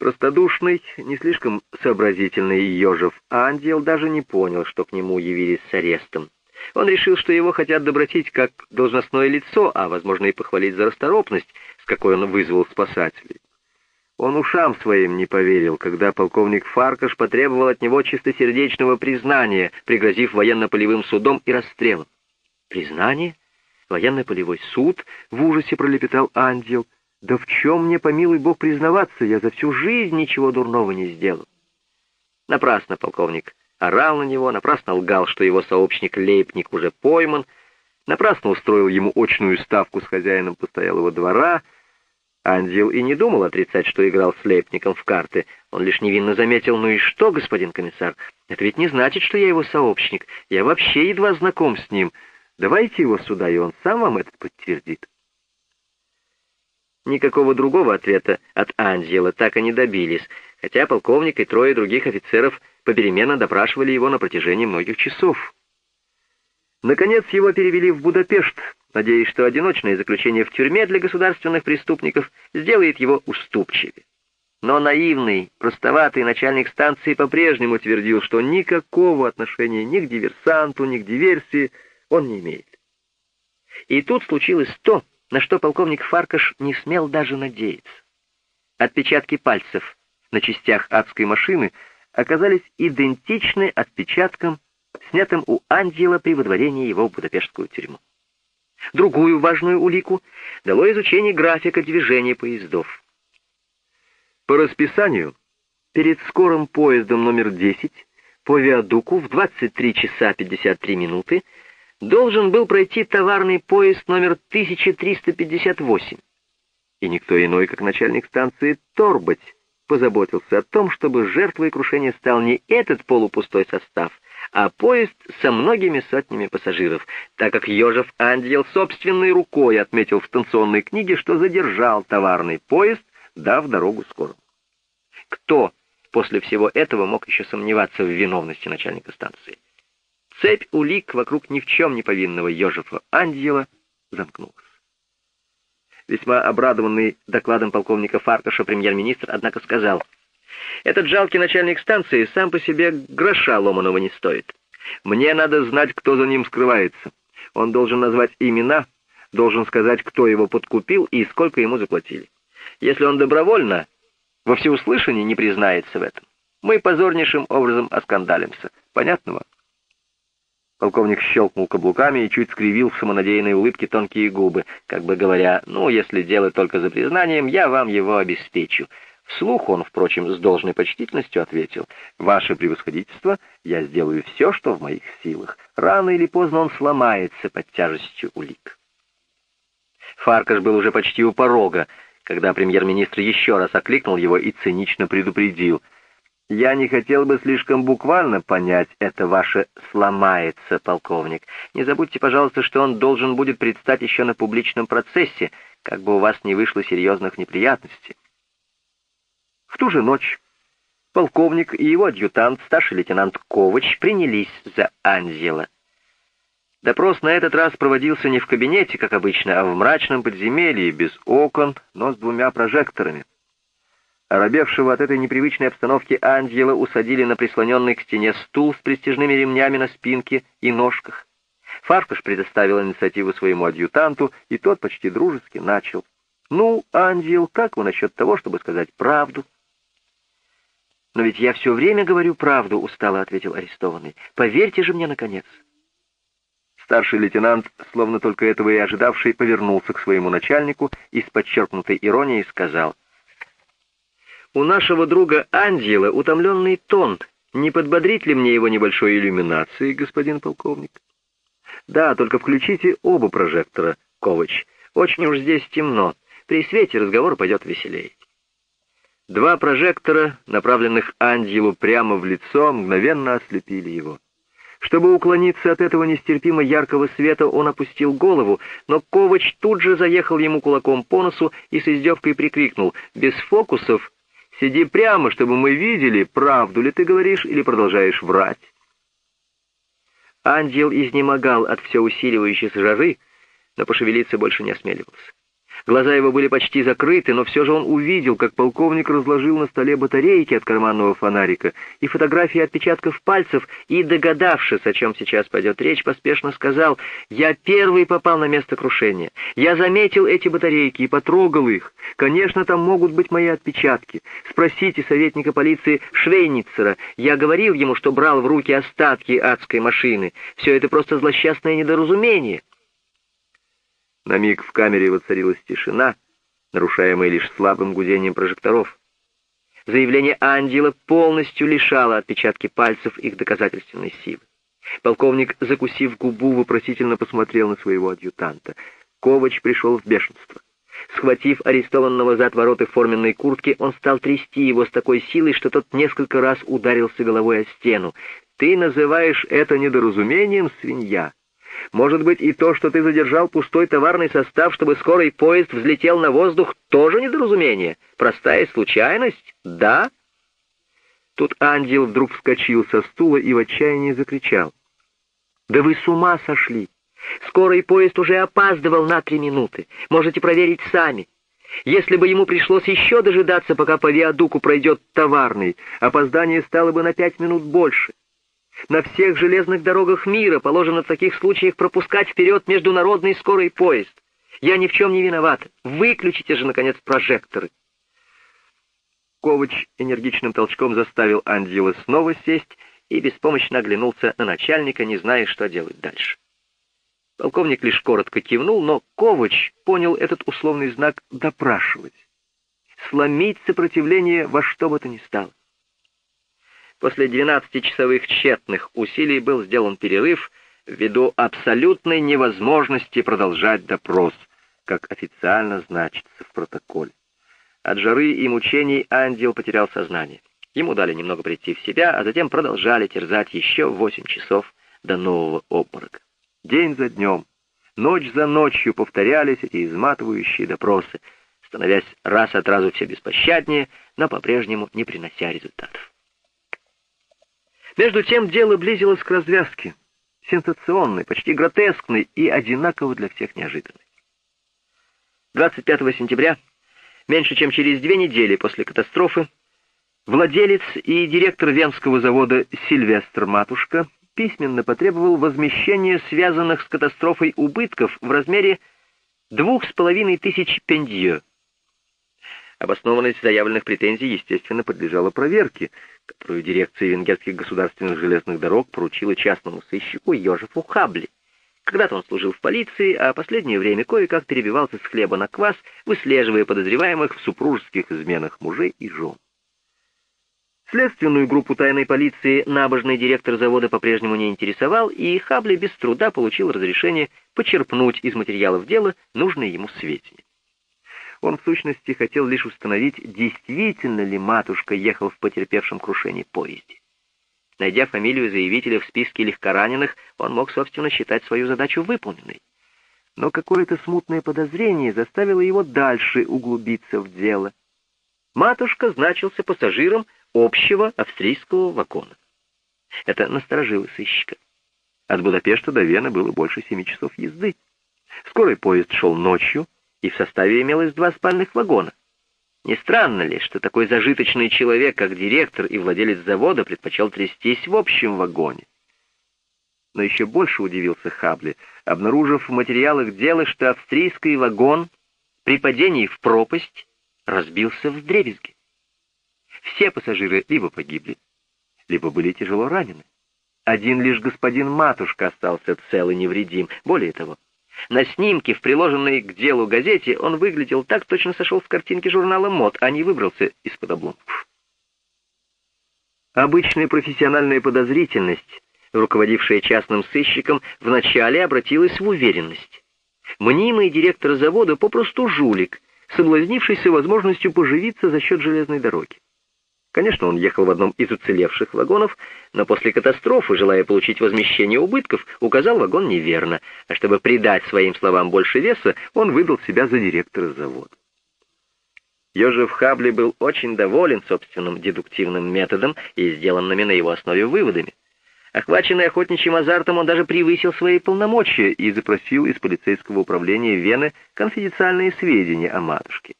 Простодушный, не слишком сообразительный Ежев Ангел даже не понял, что к нему явились с арестом. Он решил, что его хотят добротить как должностное лицо, а, возможно, и похвалить за расторопность, с какой он вызвал спасателей. Он ушам своим не поверил, когда полковник Фаркаш потребовал от него чистосердечного признания, пригрозив военно-полевым судом и расстрелом. «Признание? Военно-полевой суд?» — в ужасе пролепетал ангел. «Да в чем мне, помилуй Бог, признаваться? Я за всю жизнь ничего дурного не сделал». Напрасно полковник орал на него, напрасно лгал, что его сообщник-лейпник уже пойман, напрасно устроил ему очную ставку с хозяином постоялого двора. Ангел и не думал отрицать, что играл с лейпником в карты. Он лишь невинно заметил, ну и что, господин комиссар, это ведь не значит, что я его сообщник. Я вообще едва знаком с ним. Давайте его сюда, и он сам вам это подтвердит. Никакого другого ответа от Анзела так и не добились, хотя полковник и трое других офицеров попеременно допрашивали его на протяжении многих часов. Наконец его перевели в Будапешт, надеясь, что одиночное заключение в тюрьме для государственных преступников сделает его уступчивее. Но наивный, простоватый начальник станции по-прежнему твердил, что никакого отношения ни к диверсанту, ни к диверсии он не имеет. И тут случилось то, на что полковник Фаркаш не смел даже надеяться. Отпечатки пальцев на частях адской машины оказались идентичны отпечаткам, снятым у Ангела при выдворении его в Будапештскую тюрьму. Другую важную улику дало изучение графика движения поездов. По расписанию, перед скорым поездом номер 10 по виадуку в 23 часа 53 минуты должен был пройти товарный поезд номер 1358. И никто иной, как начальник станции Торбать, позаботился о том, чтобы жертвой крушения стал не этот полупустой состав, а поезд со многими сотнями пассажиров, так как Ежев Ангел собственной рукой отметил в станционной книге, что задержал товарный поезд, дав дорогу скорому. Кто после всего этого мог еще сомневаться в виновности начальника станции? Цепь улик вокруг ни в чем не повинного Ежефа Ангела замкнулась. Весьма обрадованный докладом полковника Фарташа премьер-министр, однако, сказал, «Этот жалкий начальник станции сам по себе гроша ломаного не стоит. Мне надо знать, кто за ним скрывается. Он должен назвать имена, должен сказать, кто его подкупил и сколько ему заплатили. Если он добровольно, во всеуслышание не признается в этом, мы позорнейшим образом оскандалимся. Понятно вам?» Полковник щелкнул каблуками и чуть скривил в самонадеянной улыбке тонкие губы, как бы говоря, «Ну, если дело только за признанием, я вам его обеспечу». Вслух он, впрочем, с должной почтительностью ответил, «Ваше превосходительство, я сделаю все, что в моих силах. Рано или поздно он сломается под тяжестью улик». Фаркаш был уже почти у порога, когда премьер-министр еще раз окликнул его и цинично предупредил — я не хотел бы слишком буквально понять это ваше «сломается», полковник. Не забудьте, пожалуйста, что он должен будет предстать еще на публичном процессе, как бы у вас не вышло серьезных неприятностей. В ту же ночь полковник и его адъютант, старший лейтенант Ковач, принялись за Анзела. Допрос на этот раз проводился не в кабинете, как обычно, а в мрачном подземелье, без окон, но с двумя прожекторами. Оробевшего от этой непривычной обстановки ангела усадили на прислоненный к стене стул с престижными ремнями на спинке и ножках. Фаркуш предоставил инициативу своему адъютанту, и тот почти дружески начал. «Ну, ангел, как вы насчет того, чтобы сказать правду?» «Но ведь я все время говорю правду», — устало ответил арестованный. «Поверьте же мне, наконец». Старший лейтенант, словно только этого и ожидавший, повернулся к своему начальнику и с подчеркнутой иронией сказал — у нашего друга Анзела утомленный тон. Не подбодрить ли мне его небольшой иллюминацией, господин полковник? Да, только включите оба прожектора, Ковач. Очень уж здесь темно. При свете разговор пойдет веселее. Два прожектора, направленных Анзелу прямо в лицо, мгновенно ослепили его. Чтобы уклониться от этого нестерпимо яркого света, он опустил голову, но Ковач тут же заехал ему кулаком по носу и с издевкой прикрикнул «Без фокусов Сиди прямо, чтобы мы видели, правду ли ты говоришь или продолжаешь врать. Ангел изнемогал от все усиливающейся жары, но пошевелиться больше не осмеливался. Глаза его были почти закрыты, но все же он увидел, как полковник разложил на столе батарейки от карманного фонарика и фотографии отпечатков пальцев, и, догадавшись, о чем сейчас пойдет речь, поспешно сказал, «Я первый попал на место крушения. Я заметил эти батарейки и потрогал их. Конечно, там могут быть мои отпечатки. Спросите советника полиции Швейницера. Я говорил ему, что брал в руки остатки адской машины. Все это просто злосчастное недоразумение». На миг в камере воцарилась тишина, нарушаемая лишь слабым гудением прожекторов. Заявление Ангела полностью лишало отпечатки пальцев их доказательственной силы. Полковник, закусив губу, вопросительно посмотрел на своего адъютанта. Ковач пришел в бешенство. Схватив арестованного за отвороты форменной куртки, он стал трясти его с такой силой, что тот несколько раз ударился головой о стену. «Ты называешь это недоразумением, свинья?» Может быть, и то, что ты задержал пустой товарный состав, чтобы скорый поезд взлетел на воздух, тоже недоразумение? Простая случайность? Да?» Тут Ангел вдруг вскочил со стула и в отчаянии закричал. «Да вы с ума сошли! Скорый поезд уже опаздывал на три минуты. Можете проверить сами. Если бы ему пришлось еще дожидаться, пока по виадуку пройдет товарный, опоздание стало бы на пять минут больше. На всех железных дорогах мира положено в таких случаях пропускать вперед международный скорый поезд. Я ни в чем не виноват. Выключите же, наконец, прожекторы. Ковач энергичным толчком заставил Андила снова сесть и беспомощно оглянулся на начальника, не зная, что делать дальше. Полковник лишь коротко кивнул, но Ковач понял этот условный знак «допрашивать». Сломить сопротивление во что бы то ни стало. После 12-часовых тщетных усилий был сделан перерыв ввиду абсолютной невозможности продолжать допрос, как официально значится в протоколе. От жары и мучений ангел потерял сознание. Ему дали немного прийти в себя, а затем продолжали терзать еще 8 часов до нового обморока. День за днем, ночь за ночью повторялись эти изматывающие допросы, становясь раз от разу все беспощаднее, но по-прежнему не принося результатов. Между тем дело близилось к развязке, сенсационной, почти гротескной и одинаково для всех неожиданной. 25 сентября, меньше чем через две недели после катастрофы, владелец и директор венского завода Сильвестр Матушка письменно потребовал возмещения связанных с катастрофой убытков в размере двух с половиной тысяч пендье. Обоснованность заявленных претензий, естественно, подлежала проверке, которую дирекция венгерских государственных железных дорог поручила частному сыщику Йожефу Хабли. Когда-то он служил в полиции, а последнее время кое-как перебивался с хлеба на квас, выслеживая подозреваемых в супружеских изменах мужей и жен. Следственную группу тайной полиции набожный директор завода по-прежнему не интересовал, и Хабли без труда получил разрешение почерпнуть из материалов дела нужные ему сведения. Он, в сущности, хотел лишь установить, действительно ли матушка ехал в потерпевшем крушении поезде. Найдя фамилию заявителя в списке легкораненых, он мог, собственно, считать свою задачу выполненной. Но какое-то смутное подозрение заставило его дальше углубиться в дело. Матушка значился пассажиром общего австрийского вагона. Это насторожило сыщика. От Будапешта до Вены было больше семи часов езды. Скорый поезд шел ночью, и в составе имелось два спальных вагона. Не странно ли, что такой зажиточный человек, как директор и владелец завода, предпочел трястись в общем вагоне? Но еще больше удивился Хабли, обнаружив в материалах дела, что австрийский вагон при падении в пропасть разбился в дребезги. Все пассажиры либо погибли, либо были тяжело ранены. Один лишь господин Матушка остался цел и невредим. Более того, на снимке, в приложенной к делу газете, он выглядел так, точно сошел с картинки журнала «Мод», а не выбрался из-под обломков. Обычная профессиональная подозрительность, руководившая частным сыщиком, вначале обратилась в уверенность. Мнимый директор завода попросту жулик, соблазнившийся возможностью поживиться за счет железной дороги. Конечно, он ехал в одном из уцелевших вагонов, но после катастрофы, желая получить возмещение убытков, указал вагон неверно, а чтобы придать своим словам больше веса, он выдал себя за директора завода. Йожев Хабли был очень доволен собственным дедуктивным методом и сделанными на его основе выводами. Охваченный охотничьим азартом, он даже превысил свои полномочия и запросил из полицейского управления Вены конфиденциальные сведения о матушке.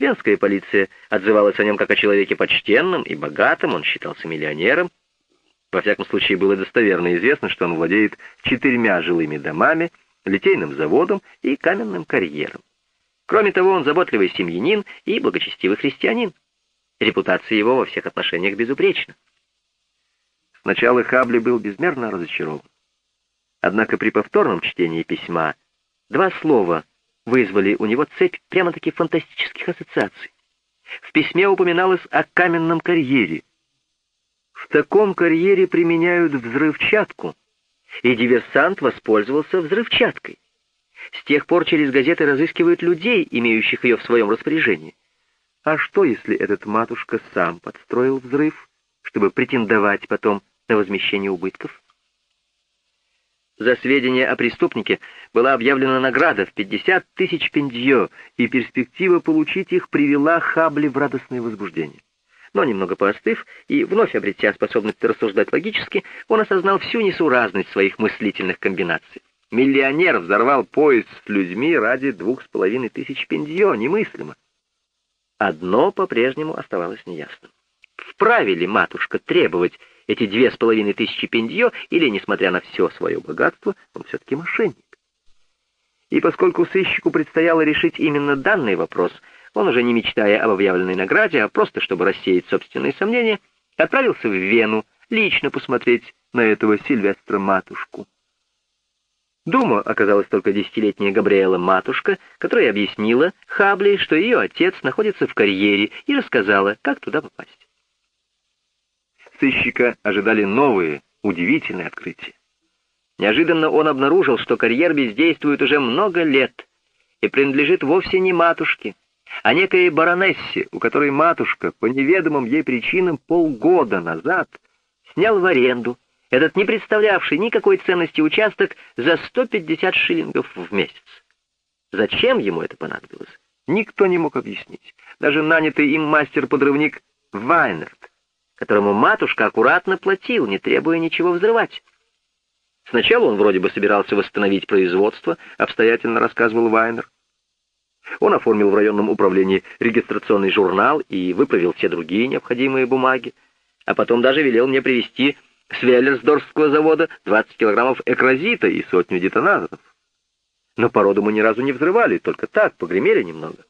Венская полиция отзывалась о нем как о человеке почтенном и богатом, он считался миллионером. Во всяком случае, было достоверно известно, что он владеет четырьмя жилыми домами, литейным заводом и каменным карьером. Кроме того, он заботливый семьянин и благочестивый христианин. Репутация его во всех отношениях безупречна. Сначала Хабли был безмерно разочарован. Однако при повторном чтении письма два слова вызвали у него цепь прямо-таки фантастических ассоциаций. В письме упоминалось о каменном карьере. В таком карьере применяют взрывчатку, и диверсант воспользовался взрывчаткой. С тех пор через газеты разыскивают людей, имеющих ее в своем распоряжении. А что, если этот матушка сам подстроил взрыв, чтобы претендовать потом на возмещение убытков? За сведения о преступнике была объявлена награда в 50 тысяч пендье, и перспектива получить их привела Хабли в радостное возбуждение. Но немного поостыв и вновь обретя способность рассуждать логически, он осознал всю несуразность своих мыслительных комбинаций. Миллионер взорвал поезд с людьми ради двух с половиной тысяч пендье, немыслимо. Одно по-прежнему оставалось неясным. Вправе ли матушка требовать эти две с половиной тысячи пендье, или, несмотря на все свое богатство, он все-таки мошенник? И поскольку сыщику предстояло решить именно данный вопрос, он уже не мечтая об объявленной награде, а просто чтобы рассеять собственные сомнения, отправился в Вену лично посмотреть на этого Сильвестра-матушку. Дома оказалась только десятилетняя Габриэла матушка, которая объяснила Хабли, что ее отец находится в карьере, и рассказала, как туда попасть. Сыщика ожидали новые, удивительные открытия. Неожиданно он обнаружил, что карьер бездействует уже много лет и принадлежит вовсе не матушке, а некой баронессе, у которой матушка по неведомым ей причинам полгода назад снял в аренду этот не представлявший никакой ценности участок за 150 шиллингов в месяц. Зачем ему это понадобилось, никто не мог объяснить. Даже нанятый им мастер-подрывник Вайнерт, которому матушка аккуратно платил, не требуя ничего взрывать. Сначала он вроде бы собирался восстановить производство, обстоятельно рассказывал Вайнер. Он оформил в районном управлении регистрационный журнал и выправил все другие необходимые бумаги, а потом даже велел мне привезти с Веллерсдорфского завода 20 килограммов экразита и сотню детонаторов. Но породу мы ни разу не взрывали, только так, погремели немного.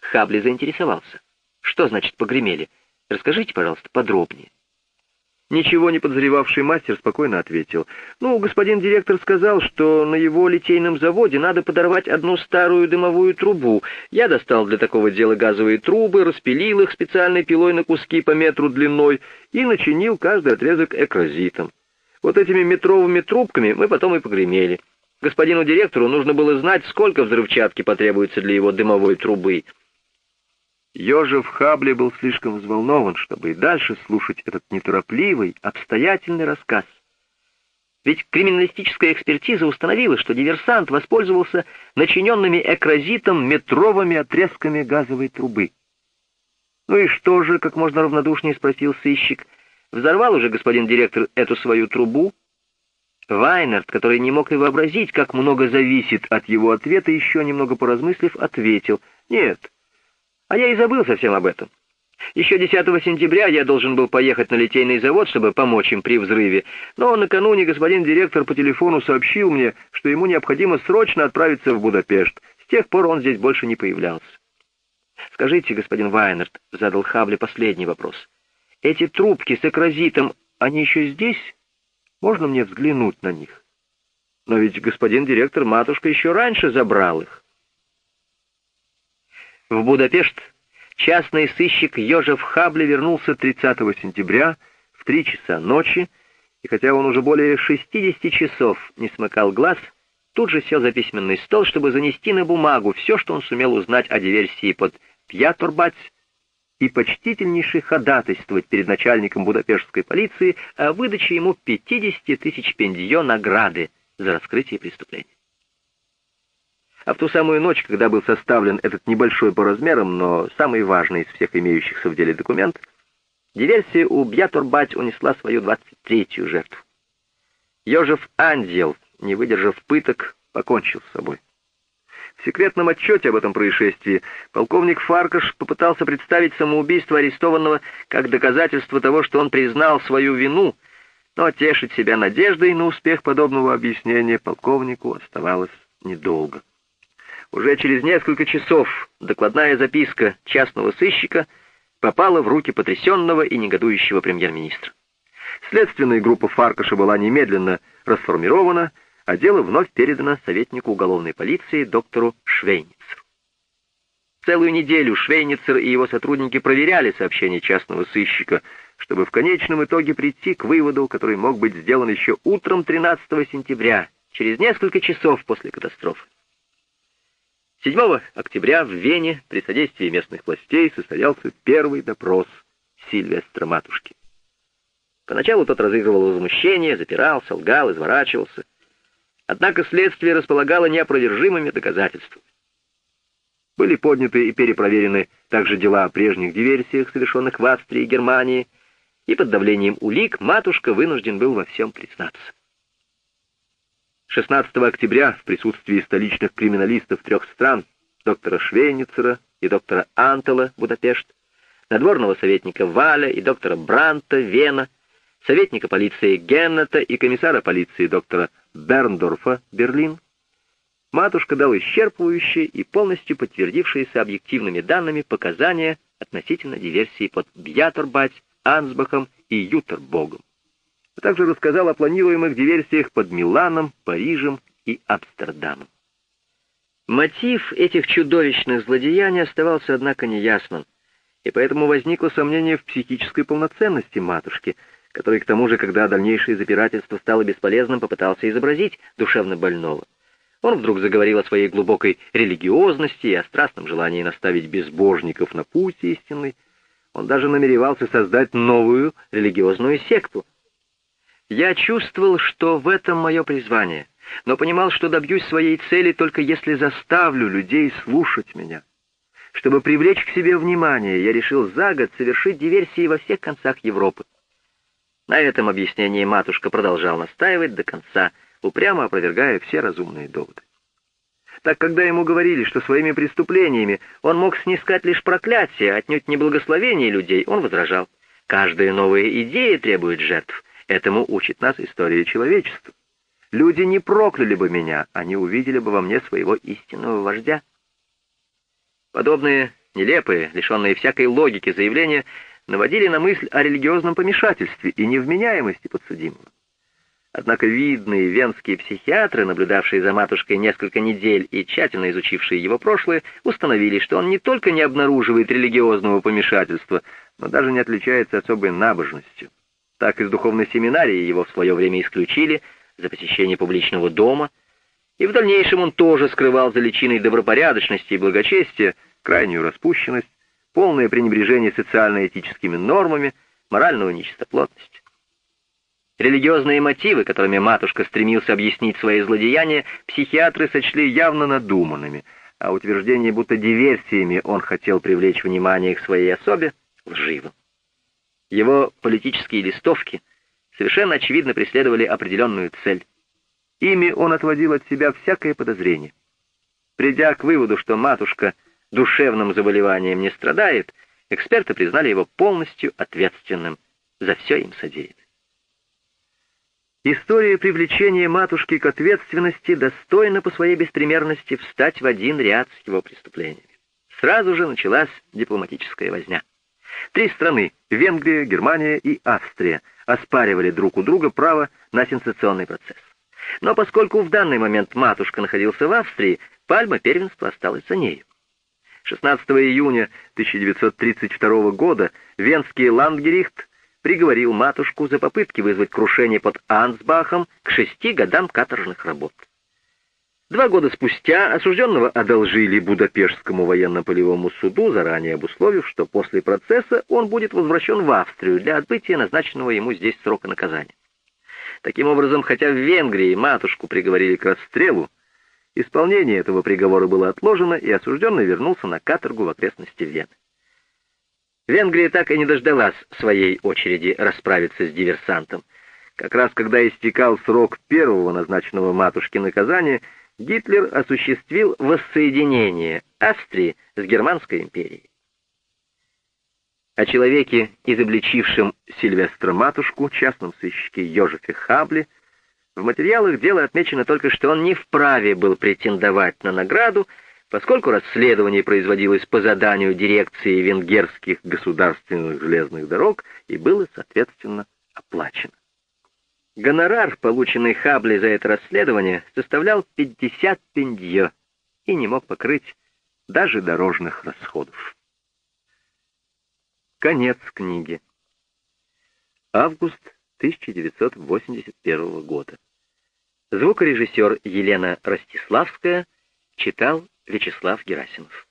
Хабли заинтересовался. Что значит погремели? Расскажите, пожалуйста, подробнее. Ничего не подозревавший мастер спокойно ответил. «Ну, господин директор сказал, что на его литейном заводе надо подорвать одну старую дымовую трубу. Я достал для такого дела газовые трубы, распилил их специальной пилой на куски по метру длиной и начинил каждый отрезок экразитом. Вот этими метровыми трубками мы потом и погремели. Господину директору нужно было знать, сколько взрывчатки потребуется для его дымовой трубы». Ёжев Хабли был слишком взволнован, чтобы и дальше слушать этот неторопливый, обстоятельный рассказ. Ведь криминалистическая экспертиза установила, что диверсант воспользовался начиненными экразитом метровыми отрезками газовой трубы. «Ну и что же?» — как можно равнодушнее спросил сыщик. «Взорвал уже господин директор эту свою трубу?» Вайнерт, который не мог и вообразить, как много зависит от его ответа, еще немного поразмыслив, ответил. «Нет, а я и забыл совсем об этом. Еще 10 сентября я должен был поехать на литейный завод, чтобы помочь им при взрыве, но накануне господин директор по телефону сообщил мне, что ему необходимо срочно отправиться в Будапешт. С тех пор он здесь больше не появлялся. «Скажите, господин Вайнерт», — задал Хавли последний вопрос, — «эти трубки с экразитом, они еще здесь? Можно мне взглянуть на них?» «Но ведь господин директор матушка еще раньше забрал их». В Будапешт частный сыщик Йожев Хабле вернулся 30 сентября в три часа ночи, и хотя он уже более 60 часов не смыкал глаз, тут же сел за письменный стол, чтобы занести на бумагу все, что он сумел узнать о диверсии под Пьяторбац и почтительнейше ходатайствовать перед начальником будапештской полиции о выдаче ему 50 тысяч пендье награды за раскрытие преступления. А в ту самую ночь, когда был составлен этот небольшой по размерам, но самый важный из всех имеющихся в деле документ, Диверсия у Бьятурбать унесла свою 23-ю жертву. Йожев Анзел, не выдержав пыток, покончил с собой. В секретном отчете об этом происшествии полковник Фаркаш попытался представить самоубийство арестованного как доказательство того, что он признал свою вину, но тешить себя надеждой на успех подобного объяснения полковнику оставалось недолго. Уже через несколько часов докладная записка частного сыщика попала в руки потрясенного и негодующего премьер-министра. Следственная группа Фаркаша была немедленно расформирована, а дело вновь передано советнику уголовной полиции доктору Швейницеру. Целую неделю Швейницер и его сотрудники проверяли сообщения частного сыщика, чтобы в конечном итоге прийти к выводу, который мог быть сделан еще утром 13 сентября, через несколько часов после катастрофы. 7 октября в Вене при содействии местных властей состоялся первый допрос Сильвестра Матушки. Поначалу тот разыгрывал возмущение, запирался, лгал, изворачивался. Однако следствие располагало неопровержимыми доказательствами. Были подняты и перепроверены также дела о прежних диверсиях, совершенных в Австрии и Германии, и под давлением улик матушка вынужден был во всем признаться. 16 октября в присутствии столичных криминалистов трех стран, доктора Швейницера и доктора Антела, Будапешт, надворного советника Валя и доктора Бранта, Вена, советника полиции Геннета и комиссара полиции доктора Берндорфа, Берлин, матушка дал исчерпывающие и полностью подтвердившиеся объективными данными показания относительно диверсии под Бьятербать, Ансбахом и Ютербогом а также рассказал о планируемых диверсиях под Миланом, Парижем и Амстердамом. Мотив этих чудовищных злодеяний оставался, однако, неясным, и поэтому возникло сомнение в психической полноценности матушки, который, к тому же, когда дальнейшее запирательство стало бесполезным, попытался изобразить душевно больного. Он вдруг заговорил о своей глубокой религиозности и о страстном желании наставить безбожников на путь истинный. Он даже намеревался создать новую религиозную секту, я чувствовал, что в этом мое призвание, но понимал, что добьюсь своей цели только если заставлю людей слушать меня. Чтобы привлечь к себе внимание, я решил за год совершить диверсии во всех концах Европы. На этом объяснении матушка продолжал настаивать до конца, упрямо опровергая все разумные доводы. Так когда ему говорили, что своими преступлениями он мог снискать лишь проклятие, отнюдь не благословение людей, он возражал. Каждая новая идея требует жертв, Этому учит нас история человечества. Люди не прокляли бы меня, они увидели бы во мне своего истинного вождя. Подобные нелепые, лишенные всякой логики заявления наводили на мысль о религиозном помешательстве и невменяемости подсудимого. Однако видные венские психиатры, наблюдавшие за матушкой несколько недель и тщательно изучившие его прошлое, установили, что он не только не обнаруживает религиозного помешательства, но даже не отличается особой набожностью. Так из духовной семинарии его в свое время исключили за посещение публичного дома, и в дальнейшем он тоже скрывал за личиной добропорядочности и благочестия крайнюю распущенность, полное пренебрежение социально-этическими нормами, моральную нечистоплотность. Религиозные мотивы, которыми матушка стремился объяснить свои злодеяния, психиатры сочли явно надуманными, а утверждение, будто диверсиями он хотел привлечь внимание к своей особе, лживым. Его политические листовки совершенно очевидно преследовали определенную цель. Ими он отводил от себя всякое подозрение. Придя к выводу, что матушка душевным заболеванием не страдает, эксперты признали его полностью ответственным за все им содеянное. История привлечения матушки к ответственности достойна по своей беспримерности встать в один ряд с его преступлениями. Сразу же началась дипломатическая возня. Три страны — Венгрия, Германия и Австрия — оспаривали друг у друга право на сенсационный процесс. Но поскольку в данный момент матушка находился в Австрии, пальма первенства осталась за нею. 16 июня 1932 года Венский ландгерихт приговорил матушку за попытки вызвать крушение под Ансбахом к шести годам каторжных работ. Два года спустя осужденного одолжили Будапештскому военно-полевому суду, заранее обусловив, что после процесса он будет возвращен в Австрию для отбытия назначенного ему здесь срока наказания. Таким образом, хотя в Венгрии матушку приговорили к расстрелу, исполнение этого приговора было отложено, и осужденный вернулся на каторгу в окрестности Вены. Венгрия так и не дождалась своей очереди расправиться с диверсантом. Как раз когда истекал срок первого назначенного матушки наказания, Гитлер осуществил воссоединение Австрии с Германской империей. О человеке, изобличившем Сильвестра Матушку, частном сыщике Йожефе Хабле, в материалах дела отмечено только, что он не вправе был претендовать на награду, поскольку расследование производилось по заданию дирекции венгерских государственных железных дорог и было, соответственно, оплачено. Гонорар, полученный Хабли за это расследование, составлял 50 пендье и не мог покрыть даже дорожных расходов. Конец книги. Август 1981 года. Звукорежиссер Елена Ростиславская читал Вячеслав Герасимов.